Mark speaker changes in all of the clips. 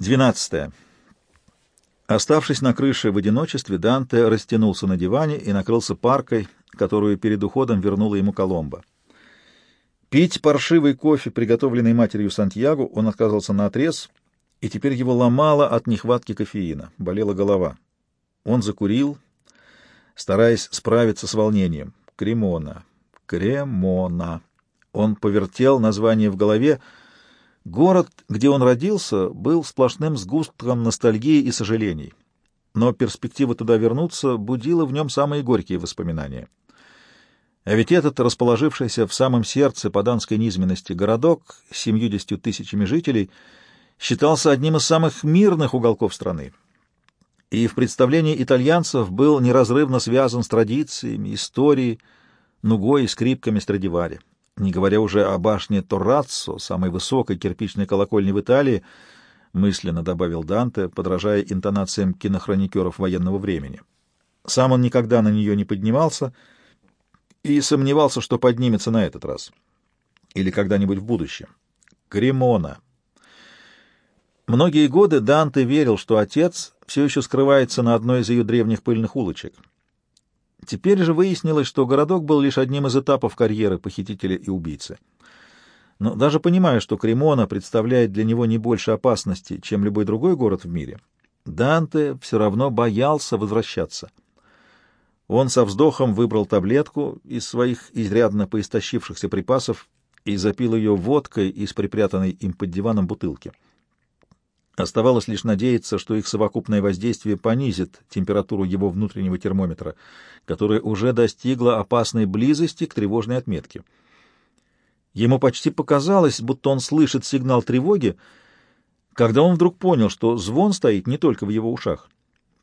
Speaker 1: 12. Оставшись на крыше в одиночестве, Данте растянулся на диване и накрылся паркой, которую перед уходом вернула ему Коломбо. Пить паршивый кофе, приготовленный матерью Сантьяго, он отказался наотрез, и теперь его ломало от нехватки кофеина, болела голова. Он закурил, стараясь справиться с волнением. Кремона, Кремона. Он повертел название в голове — Город, где он родился, был сплошным сгустком ностальгии и сожалений, но перспектива туда вернуться будила в нем самые горькие воспоминания. А ведь этот, расположившийся в самом сердце поданской низменности городок с семьюдесятью тысячами жителей, считался одним из самых мирных уголков страны. И в представлении итальянцев был неразрывно связан с традициями, историей, нугой и скрипками Страдивари не говоря уже о башне Торраццо, самой высокой кирпичной колокольни в Италии, мысленно добавил Данте, подражая интонациям кинохроникеров военного времени. Сам он никогда на нее не поднимался и сомневался, что поднимется на этот раз или когда-нибудь в будущем. Кремона. Многие годы Данте верил, что отец все еще скрывается на одной из ее древних пыльных улочек — Теперь же выяснилось, что городок был лишь одним из этапов карьеры похитителя и убийцы. Но даже понимая, что Кремона представляет для него не больше опасности, чем любой другой город в мире, Данте все равно боялся возвращаться. Он со вздохом выбрал таблетку из своих изрядно поистощившихся припасов и запил ее водкой из припрятанной им под диваном бутылки. Оставалось лишь надеяться, что их совокупное воздействие понизит температуру его внутреннего термометра, которая уже достигла опасной близости к тревожной отметке. Ему почти показалось, будто он слышит сигнал тревоги, когда он вдруг понял, что звон стоит не только в его ушах.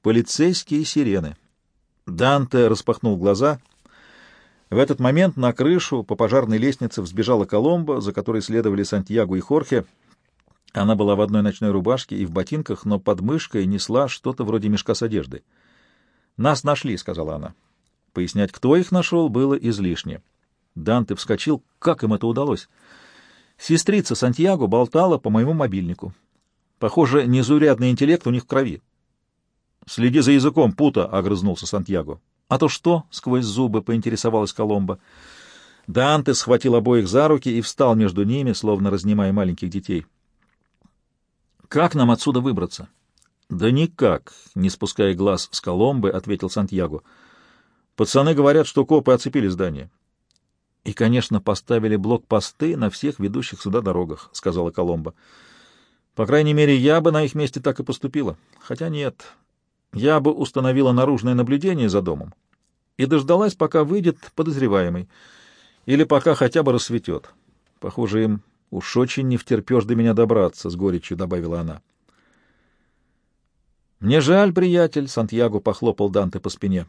Speaker 1: Полицейские сирены. Данте распахнул глаза. В этот момент на крышу по пожарной лестнице взбежала Коломбо, за которой следовали Сантьяго и Хорхе — она была в одной ночной рубашке и в ботинках, но под мышкой несла что-то вроде мешка с одеждой. «Нас нашли», — сказала она. Пояснять, кто их нашел, было излишне. Данте вскочил. Как им это удалось? Сестрица Сантьяго болтала по моему мобильнику. Похоже, незаурядный интеллект у них в крови. «Следи за языком, пута!» — огрызнулся Сантьяго. «А то что?» — сквозь зубы поинтересовалась Коломба. Данте схватил обоих за руки и встал между ними, словно разнимая маленьких детей. Как нам отсюда выбраться? Да никак, не спуская глаз с Коломбы, ответил Сантьяго. Пацаны говорят, что копы оцепили здание. И, конечно, поставили блокпосты на всех ведущих сюда дорогах, сказала Коломба. По крайней мере, я бы на их месте так и поступила. Хотя нет, я бы установила наружное наблюдение за домом и дождалась, пока выйдет подозреваемый, или пока хотя бы рассветет. Похоже, им Уж очень не втерпешь до меня добраться, — с горечью добавила она. Мне жаль, приятель, — Сантьяго похлопал Данте по спине.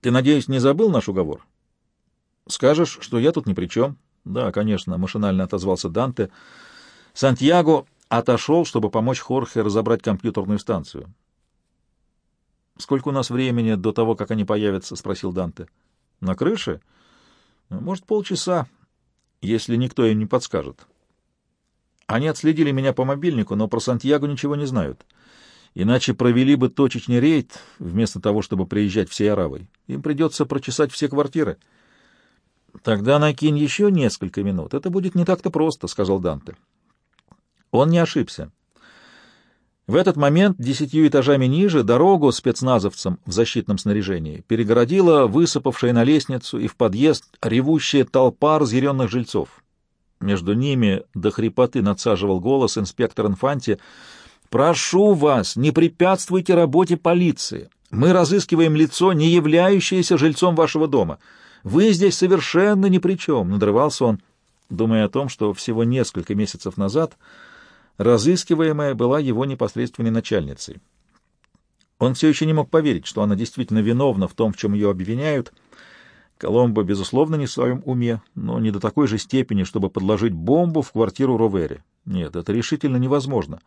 Speaker 1: Ты, надеюсь, не забыл наш уговор? Скажешь, что я тут ни при чем? Да, конечно, — машинально отозвался Данте. Сантьяго отошел, чтобы помочь Хорхе разобрать компьютерную станцию. «Сколько у нас времени до того, как они появятся?» — спросил Данте. «На крыше? Может, полчаса если никто им не подскажет. Они отследили меня по мобильнику, но про Сантьяго ничего не знают. Иначе провели бы точечный рейд, вместо того, чтобы приезжать всей Аравой. Им придется прочесать все квартиры. Тогда накинь еще несколько минут. Это будет не так-то просто, — сказал Данте. Он не ошибся. В этот момент десятью этажами ниже дорогу спецназовцам в защитном снаряжении перегородила высыпавшая на лестницу и в подъезд ревущая толпа разъяренных жильцов. Между ними до хрипоты надсаживал голос инспектор Инфанти. «Прошу вас, не препятствуйте работе полиции. Мы разыскиваем лицо, не являющееся жильцом вашего дома. Вы здесь совершенно ни при чем», — надрывался он, думая о том, что всего несколько месяцев назад разыскиваемая была его непосредственной начальницей. Он все еще не мог поверить, что она действительно виновна в том, в чем ее обвиняют. Коломбо, безусловно, не в своем уме, но не до такой же степени, чтобы подложить бомбу в квартиру Ровери. Нет, это решительно невозможно.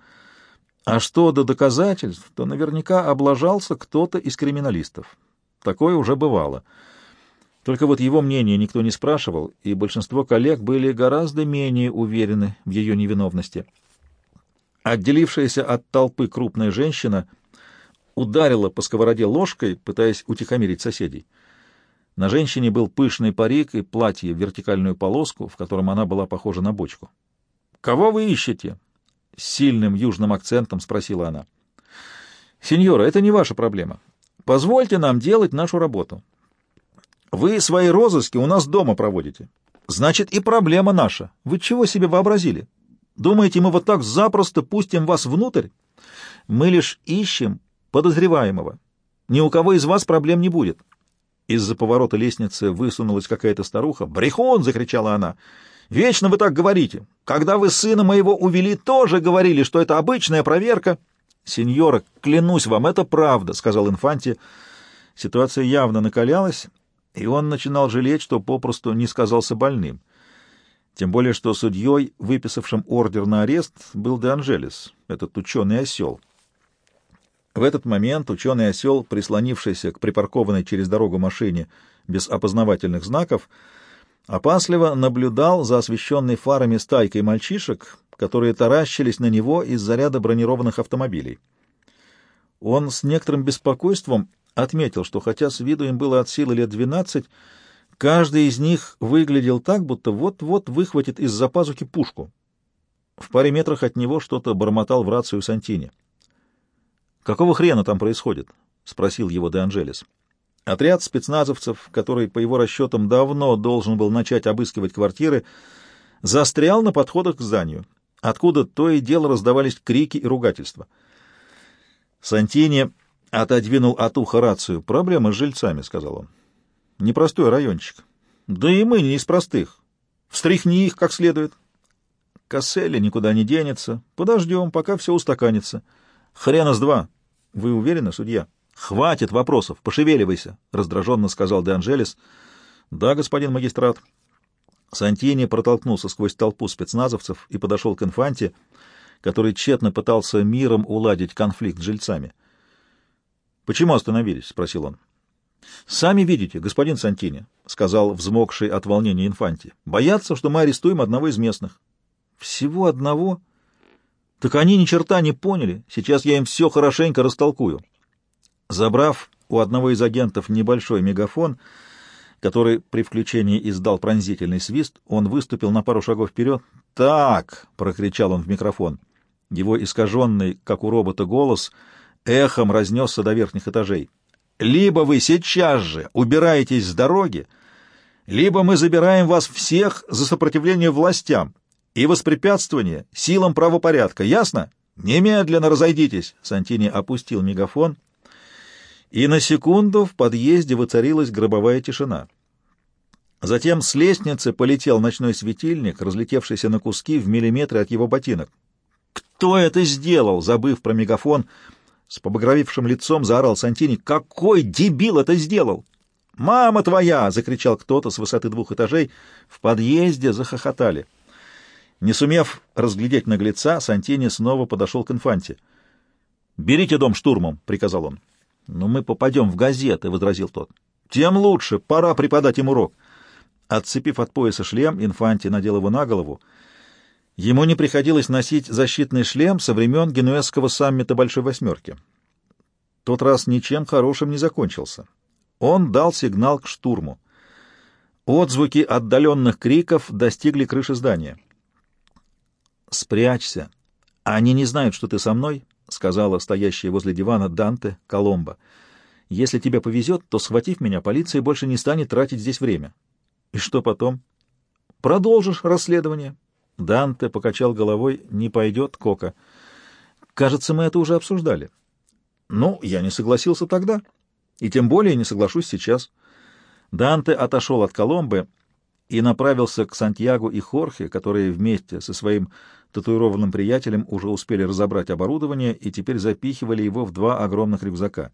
Speaker 1: А что до доказательств, то наверняка облажался кто-то из криминалистов. Такое уже бывало. Только вот его мнение никто не спрашивал, и большинство коллег были гораздо менее уверены в ее невиновности. Отделившаяся от толпы крупная женщина ударила по сковороде ложкой, пытаясь утихомирить соседей. На женщине был пышный парик и платье в вертикальную полоску, в котором она была похожа на бочку. «Кого вы ищете?» — с сильным южным акцентом спросила она. «Сеньора, это не ваша проблема. Позвольте нам делать нашу работу. Вы свои розыски у нас дома проводите. Значит, и проблема наша. Вы чего себе вообразили? Думаете, мы вот так запросто пустим вас внутрь? Мы лишь ищем подозреваемого. Ни у кого из вас проблем не будет. Из-за поворота лестницы высунулась какая-то старуха. «Брехун!» — закричала она. «Вечно вы так говорите. Когда вы сына моего увели, тоже говорили, что это обычная проверка». «Сеньора, клянусь вам, это правда», — сказал Инфанти. Ситуация явно накалялась, и он начинал жалеть, что попросту не сказался больным. Тем более, что судьей, выписавшим ордер на арест, был Де Анжелес, этот ученый-осел. В этот момент ученый-осел, прислонившийся к припаркованной через дорогу машине без опознавательных знаков, опасливо наблюдал за освещенной фарами стайкой мальчишек, которые таращились на него из заряда бронированных автомобилей. Он с некоторым беспокойством отметил, что хотя с виду им было от силы лет двенадцать, каждый из них выглядел так, будто вот-вот выхватит из-за пазухи пушку. В паре метрах от него что-то бормотал в рацию Сантини. «Какого хрена там происходит?» — спросил его Де Анжелес. Отряд спецназовцев, который, по его расчетам, давно должен был начать обыскивать квартиры, застрял на подходах к зданию, откуда то и дело раздавались крики и ругательства. Сантини отодвинул от уха рацию. «Проблема с жильцами», — сказал он. «Непростой райончик. Да и мы не из простых. Встряхни их как следует». Касселли никуда не денется. Подождем, пока все устаканится. Хрена с два. Вы уверены, судья? Хватит вопросов, пошевеливайся, — раздраженно сказал Де Анжелес. Да, господин магистрат. Сантини протолкнулся сквозь толпу спецназовцев и подошел к инфанте, который тщетно пытался миром уладить конфликт с жильцами. «Почему остановились?» — спросил он. «Сами видите, господин Сантини», — сказал взмокший от волнения инфанти. «Боятся, что мы арестуем одного из местных». «Всего одного?» «Так они ни черта не поняли. Сейчас я им все хорошенько растолкую». Забрав у одного из агентов небольшой мегафон, который при включении издал пронзительный свист, он выступил на пару шагов вперед. «Так!» — прокричал он в микрофон. Его искаженный, как у робота, голос — эхом разнесся до верхних этажей. «Либо вы сейчас же убираетесь с дороги, либо мы забираем вас всех за сопротивление властям и воспрепятствование силам правопорядка. Ясно? Немедленно разойдитесь!» Сантини опустил мегафон, и на секунду в подъезде воцарилась гробовая тишина. Затем с лестницы полетел ночной светильник, разлетевшийся на куски в миллиметры от его ботинок. «Кто это сделал?» Забыв про мегафон, — с побагровившим лицом заорал Сантини. «Какой дебил это сделал?» «Мама твоя!» — закричал кто-то с высоты двух этажей. В подъезде захохотали. Не сумев разглядеть наглеца, Сантини снова подошел к инфанте. «Берите дом штурмом», — приказал он. «Но мы попадем в газеты», — возразил тот. «Тем лучше. Пора преподать им урок». Отцепив от пояса шлем, инфанти надел его на голову — Ему не приходилось носить защитный шлем со времен генуэзского саммита Большой Восьмерки. Тот раз ничем хорошим не закончился. Он дал сигнал к штурму. Отзвуки отдаленных криков достигли крыши здания. «Спрячься! Они не знают, что ты со мной», — сказала стоящая возле дивана Данте Коломбо. «Если тебе повезет, то, схватив меня, полиция больше не станет тратить здесь время». «И что потом?» «Продолжишь расследование. Данте покачал головой. «Не пойдет, Кока. Кажется, мы это уже обсуждали». «Ну, я не согласился тогда, и тем более не соглашусь сейчас». Данте отошел от Коломбы и направился к Сантьяго и Хорхе, которые вместе со своим татуированным приятелем уже успели разобрать оборудование и теперь запихивали его в два огромных рюкзака.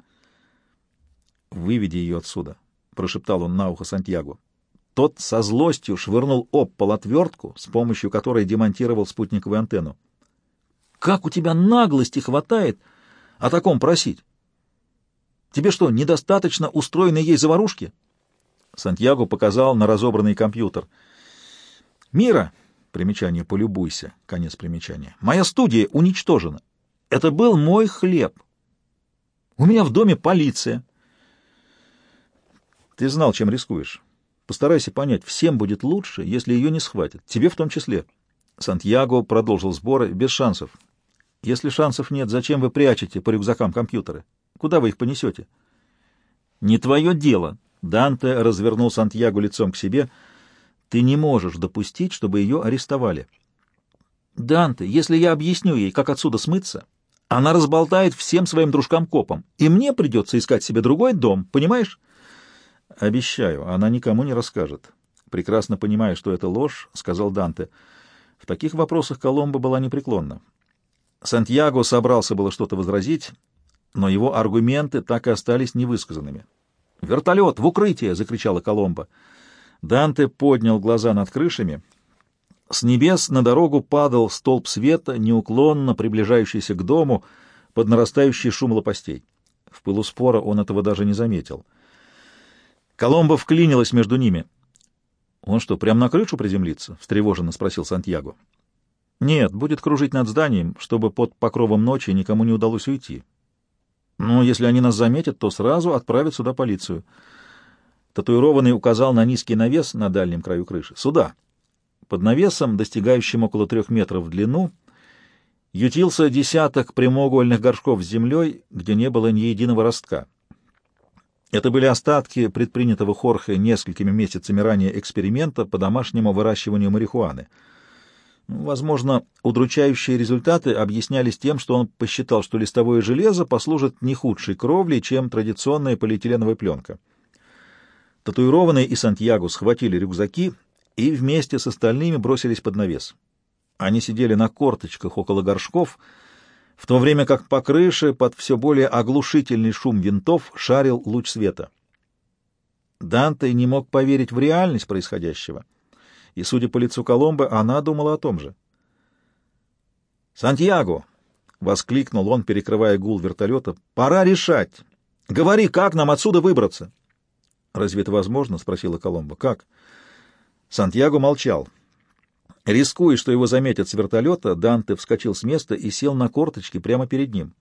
Speaker 1: «Выведи ее отсюда», — прошептал он на ухо Сантьяго. Тот со злостью швырнул об пол отвертку, с помощью которой демонтировал спутниковую антенну. «Как у тебя наглости хватает о таком просить? Тебе что, недостаточно устроенной ей заварушки?» Сантьяго показал на разобранный компьютер. «Мира!» — Примечание «полюбуйся», конец примечания. «Моя студия уничтожена. Это был мой хлеб. У меня в доме полиция». Ты знал, чем рискуешь. Постарайся понять, всем будет лучше, если ее не схватят, тебе в том числе. Сантьяго продолжил сборы без шансов. Если шансов нет, зачем вы прячете по рюкзакам компьютеры? Куда вы их понесете? Не твое дело. Данте развернул Сантьяго лицом к себе. Ты не можешь допустить, чтобы ее арестовали. Данте, если я объясню ей, как отсюда смыться, она разболтает всем своим дружкам-копам, и мне придется искать себе другой дом, понимаешь? Обещаю, она никому не расскажет. Прекрасно понимая, что это ложь, сказал Данте. В таких вопросах Коломбо была непреклонна. Сантьяго собрался было что-то возразить, но его аргументы так и остались невысказанными. «Вертолет! В укрытие!» — закричала Коломбо. Данте поднял глаза над крышами. С небес на дорогу падал столб света, неуклонно приближающийся к дому под нарастающий шум лопастей. В пылу спора он этого даже не заметил. Коломбо вклинилась между ними. «Он что, прямо на крышу приземлится?» — встревоженно спросил Сантьяго. «Нет, будет кружить над зданием, чтобы под покровом ночи никому не удалось уйти. Но если они нас заметят, то сразу отправят сюда полицию». Татуированный указал на низкий навес на дальнем краю крыши. «Сюда». Под навесом, достигающим около трех метров в длину, ютился десяток прямоугольных горшков с землей, где не было ни единого ростка. Это были остатки предпринятого Хорхе несколькими месяцами ранее эксперимента по домашнему выращиванию марихуаны. Возможно, удручающие результаты объяснялись тем, что он посчитал, что листовое железо послужит не худшей кровлей, чем традиционная полиэтиленовая пленка. Татуированные и Сантьяго схватили рюкзаки и вместе с остальными бросились под навес. Они сидели на корточках около горшков — в то время как по крыше под все более оглушительный шум винтов шарил луч света. Данте не мог поверить в реальность происходящего, и, судя по лицу Коломбы, она думала о том же. «Сантьяго!» — воскликнул он, перекрывая гул вертолета. «Пора решать! Говори, как нам отсюда выбраться?» «Разве это возможно?» — спросила Коломба. «Как?» Сантьяго молчал. Рискуя, что его заметят с вертолета, Данте вскочил с места и сел на корточки прямо перед ним.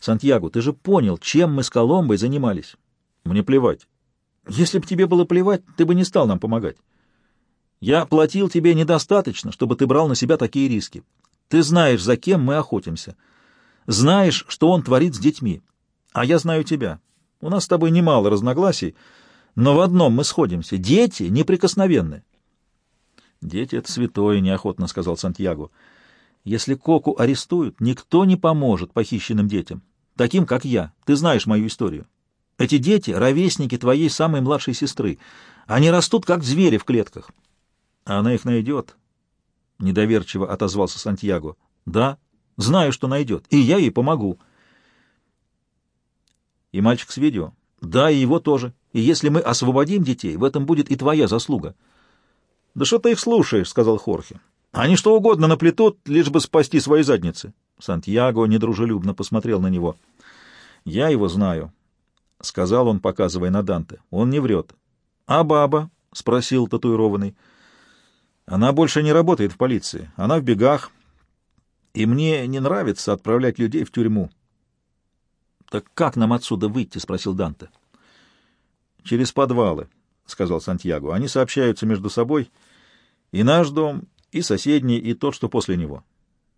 Speaker 1: «Сантьяго, ты же понял, чем мы с Коломбой занимались?» «Мне плевать. Если бы тебе было плевать, ты бы не стал нам помогать. Я платил тебе недостаточно, чтобы ты брал на себя такие риски. Ты знаешь, за кем мы охотимся. Знаешь, что он творит с детьми. А я знаю тебя. У нас с тобой немало разногласий, но в одном мы сходимся. Дети неприкосновенны. «Дети — это святое», — неохотно сказал Сантьяго. «Если Коку арестуют, никто не поможет похищенным детям, таким, как я. Ты знаешь мою историю. Эти дети — ровесники твоей самой младшей сестры. Они растут, как звери в клетках». А «Она их найдет», — недоверчиво отозвался Сантьяго. «Да, знаю, что найдет, и я ей помогу». «И мальчик с видео?» «Да, и его тоже. И если мы освободим детей, в этом будет и твоя заслуга». — Да что ты их слушаешь, — сказал Хорхе. — Они что угодно наплетут, лишь бы спасти свои задницы. Сантьяго недружелюбно посмотрел на него. — Я его знаю, — сказал он, показывая на Данте. — Он не врет. — А баба? — спросил татуированный. — Она больше не работает в полиции. Она в бегах. И мне не нравится отправлять людей в тюрьму. — Так как нам отсюда выйти? — спросил Данте. — Через подвалы, — сказал Сантьяго. — Они сообщаются между собой, и наш дом, и соседний, и тот, что после него.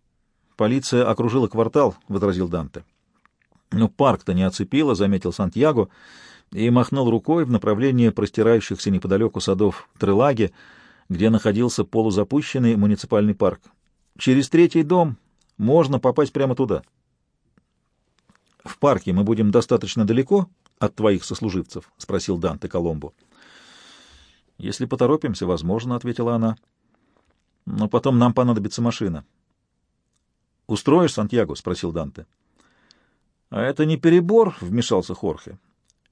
Speaker 1: — Полиция окружила квартал, — возразил Данте. — Ну, парк-то не оцепила, — заметил Сантьяго, и махнул рукой в направлении простирающихся неподалеку садов Трелаги, где находился полузапущенный муниципальный парк. Через третий дом можно попасть прямо туда. — В парке мы будем достаточно далеко от твоих сослуживцев? — спросил Данте Коломбо. — «Если поторопимся, возможно», — ответила она. «Но потом нам понадобится машина». «Устроишь, Сантьяго?» — спросил Данте. «А это не перебор?» — вмешался Хорхе.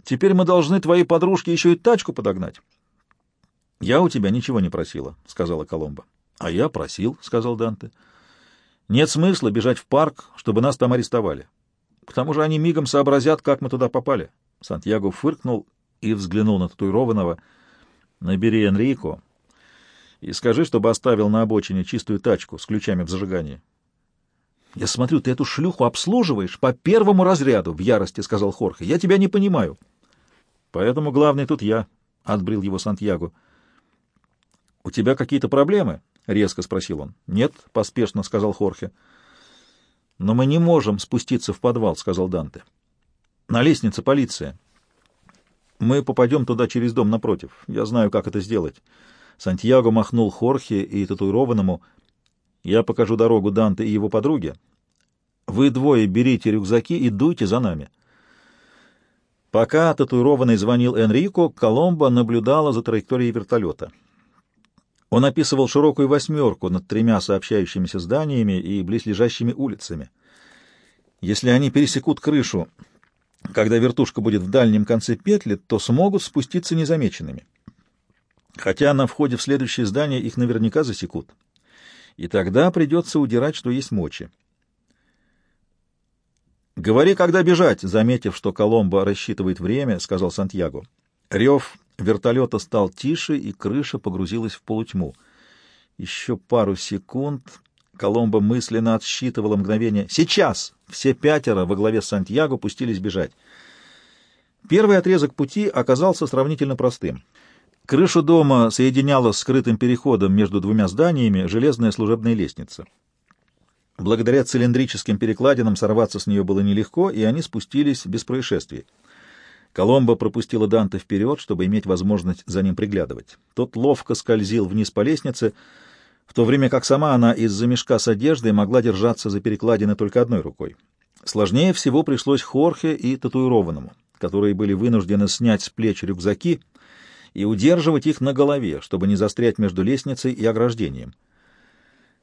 Speaker 1: «Теперь мы должны твоей подружке еще и тачку подогнать». «Я у тебя ничего не просила», — сказала Коломба. «А я просил», — сказал Данте. «Нет смысла бежать в парк, чтобы нас там арестовали. К тому же они мигом сообразят, как мы туда попали». Сантьяго фыркнул и взглянул на татуированного — Набери Энрико И скажи, чтобы оставил на обочине чистую тачку с ключами в зажигании.
Speaker 2: — Я смотрю, ты эту шлюху обслуживаешь по первому разряду, — в ярости сказал Хорхе. — Я тебя не понимаю.
Speaker 1: — Поэтому главный тут я, — отбрил его Сантьяго. — У тебя какие-то проблемы? — резко спросил он. — Нет, — поспешно сказал Хорхе. — Но мы не можем спуститься в подвал, — сказал Данте. — На лестнице полиция. Мы попадем туда через дом напротив. Я знаю, как это сделать. Сантьяго махнул Хорхе и татуированному. Я покажу дорогу Данте и его подруге. Вы двое берите рюкзаки и дуйте за нами. Пока татуированный звонил Энрико, Коломбо наблюдала за траекторией вертолета. Он описывал широкую восьмерку над тремя сообщающимися зданиями и близлежащими улицами. Если они пересекут крышу, когда вертушка будет в дальнем конце петли, то смогут спуститься незамеченными. Хотя на входе в следующее здание их наверняка засекут. И тогда придется удирать, что есть мочи. «Говори, когда бежать», — заметив, что Коломбо рассчитывает время, — сказал Сантьяго. Рев вертолета стал тише, и крыша погрузилась в полутьму. Еще пару секунд Коломбо мысленно отсчитывала мгновение. «Сейчас!» Все пятеро во главе с Сантьяго пустились бежать. Первый отрезок пути оказался сравнительно простым. Крышу дома соединяла скрытым переходом между двумя зданиями железная служебная лестница. Благодаря цилиндрическим перекладинам сорваться с нее было нелегко, и они спустились без происшествий. Коломбо пропустила Данте вперед, чтобы иметь возможность за ним приглядывать. Тот ловко скользил вниз по лестнице, в то время как сама она из-за мешка с одеждой могла держаться за перекладины только одной рукой. Сложнее всего пришлось Хорхе и татуированному, которые были вынуждены снять с плеч рюкзаки и удерживать их на голове, чтобы не застрять между лестницей и ограждением.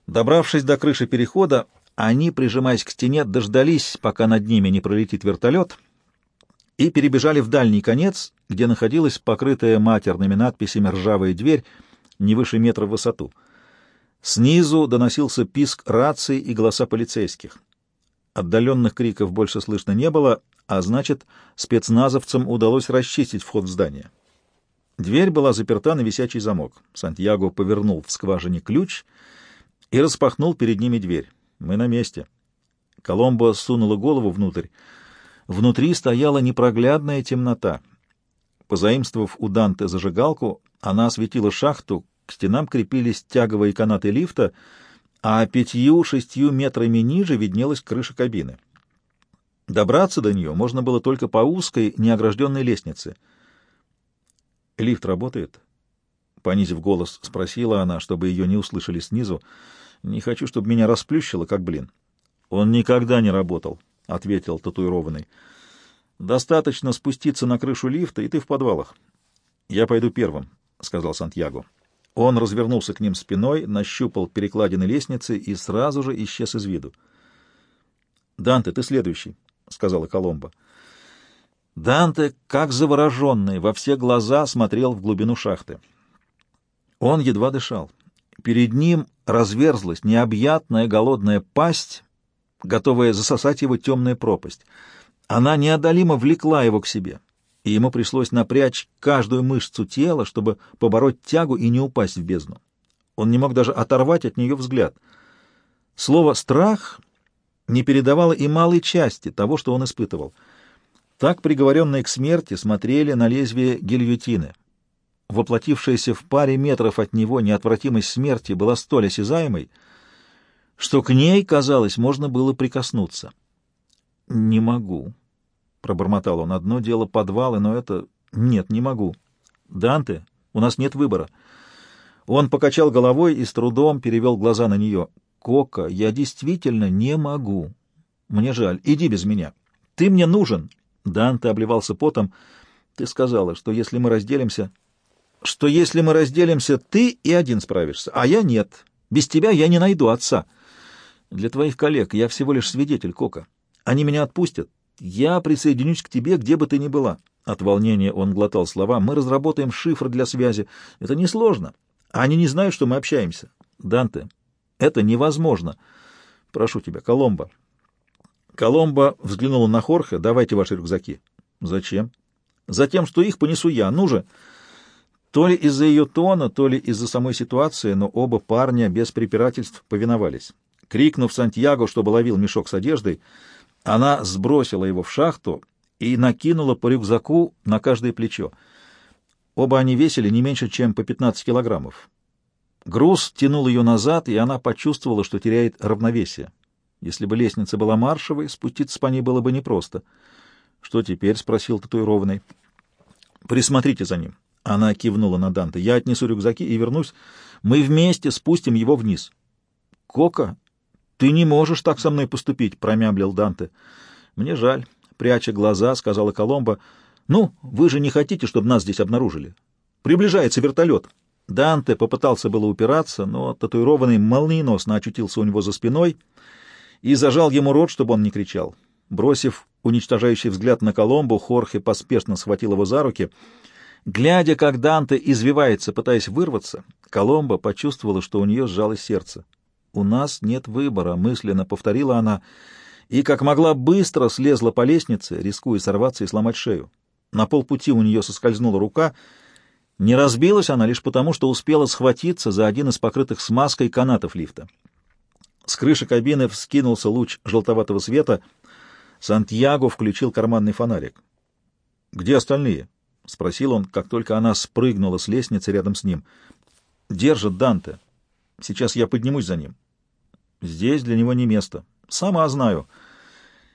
Speaker 1: Добравшись до крыши перехода, они, прижимаясь к стене, дождались, пока над ними не пролетит вертолет, и перебежали в дальний конец, где находилась покрытая матерными надписями ржавая дверь не выше метра в высоту — Снизу доносился писк раций и голоса полицейских. Отдаленных криков больше слышно не было, а значит, спецназовцам удалось расчистить вход в здание. Дверь была заперта на висячий замок. Сантьяго повернул в скважине ключ и распахнул перед ними дверь. «Мы на месте». Коломбо сунула голову внутрь. Внутри стояла непроглядная темнота. Позаимствовав у Данте зажигалку, она осветила шахту, к стенам крепились тяговые канаты лифта, а пятью-шестью метрами ниже виднелась крыша кабины. Добраться до нее можно было только по узкой, неогражденной лестнице. «Лифт работает?» — понизив голос, спросила она, чтобы ее не услышали снизу. «Не хочу, чтобы меня расплющило, как блин». «Он никогда не работал», — ответил татуированный. «Достаточно спуститься на крышу лифта, и ты в подвалах». «Я пойду первым», — сказал Сантьяго. Он развернулся к ним спиной, нащупал перекладины лестницы и сразу же исчез из виду. «Данте, ты следующий», — сказала Коломба. Данте, как завороженный, во все глаза смотрел в глубину шахты. Он едва дышал. Перед ним разверзлась необъятная голодная пасть, готовая засосать его темная пропасть. Она неодолимо влекла его к себе и ему пришлось напрячь каждую мышцу тела, чтобы побороть тягу и не упасть в бездну. Он не мог даже оторвать от нее взгляд. Слово «страх» не передавало и малой части того, что он испытывал. Так приговоренные к смерти смотрели на лезвие гильотины. Воплотившаяся в паре метров от него неотвратимость смерти была столь осязаемой, что к ней, казалось, можно было прикоснуться. «Не могу», — пробормотал он. — Одно дело подвалы, но это... Нет, не могу. Данте, у нас нет выбора. Он покачал головой и с трудом перевел глаза на нее. Кока, я действительно не могу. Мне жаль. Иди без меня. Ты мне нужен. Данте обливался потом. Ты сказала, что если мы разделимся... Что если мы разделимся, ты и один справишься, а я нет. Без тебя я не найду отца. Для твоих коллег я всего лишь свидетель, Кока. Они меня отпустят, я присоединюсь к тебе, где бы ты ни была. От волнения он глотал слова. Мы разработаем шифр для связи. Это несложно. Они не знают, что мы общаемся. Данте, это невозможно. Прошу тебя, Коломбо. Коломбо взглянула на Хорхе. Давайте ваши рюкзаки. Зачем? Затем, что их понесу я. Ну же. То ли из-за ее тона, то ли из-за самой ситуации, но оба парня без препирательств повиновались. Крикнув Сантьяго, чтобы ловил мешок с одеждой, она сбросила его в шахту и накинула по рюкзаку на каждое плечо. Оба они весили не меньше, чем по 15 килограммов. Груз тянул ее назад, и она почувствовала, что теряет равновесие. Если бы лестница была маршевой, спуститься по ней было бы непросто. — Что теперь? — спросил татуированный. — Присмотрите за ним. Она кивнула на Данте. — Я отнесу рюкзаки и вернусь. Мы вместе спустим его вниз. — Кока, ты не можешь так со мной поступить, — промямлил Данте. — Мне жаль, — пряча глаза, — сказала Коломба. — Ну, вы же не хотите, чтобы нас здесь обнаружили? Приближается вертолет. Данте попытался было упираться, но татуированный молниеносно очутился у него за спиной и зажал ему рот, чтобы он не кричал. Бросив уничтожающий взгляд на Коломбу, Хорхе поспешно схватил его за руки. Глядя, как Данте извивается, пытаясь вырваться, Коломба почувствовала, что у нее сжалось сердце. «У нас нет выбора», — мысленно повторила она, и, как могла, быстро слезла по лестнице, рискуя сорваться и сломать шею. На полпути у нее соскользнула рука — не разбилась она лишь потому, что успела схватиться за один из покрытых смазкой канатов лифта. С крыши кабины вскинулся луч желтоватого света. Сантьяго включил карманный фонарик. «Где остальные?» — спросил он, как только она спрыгнула с лестницы рядом с ним. «Держит Данте. Сейчас я поднимусь за ним. Здесь для него не место. Сама знаю».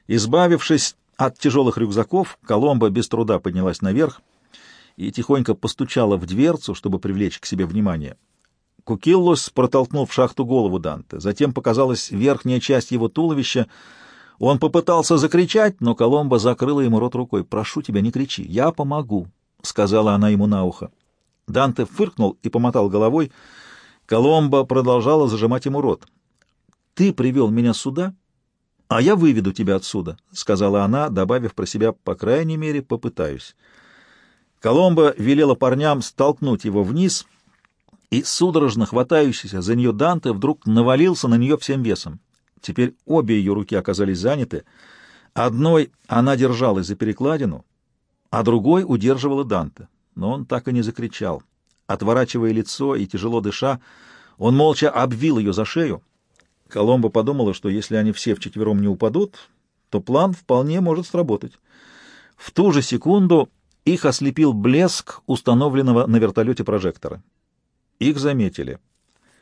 Speaker 1: Избавившись от тяжелых рюкзаков, Коломба без труда поднялась наверх, и тихонько постучала в дверцу, чтобы привлечь к себе внимание. Кукиллус протолкнул в шахту голову Данте. Затем показалась верхняя часть его туловища. Он попытался закричать, но Коломба закрыла ему рот рукой. «Прошу тебя, не кричи, я помогу», — сказала она ему на ухо. Данте фыркнул и помотал головой. Коломба продолжала зажимать ему рот. «Ты привел меня сюда, а я выведу тебя отсюда», — сказала она, добавив про себя, «по крайней мере, попытаюсь». Коломбо велела парням столкнуть его вниз, и судорожно хватающийся за нее Данте вдруг навалился на нее всем весом. Теперь обе ее руки оказались заняты. Одной она держалась за перекладину, а другой удерживала Данте. Но он так и не закричал. Отворачивая лицо и тяжело дыша, он молча обвил ее за шею. Коломбо подумала, что если они все вчетвером не упадут, то план вполне может сработать. В ту же секунду их ослепил блеск установленного на вертолете прожектора. Их заметили.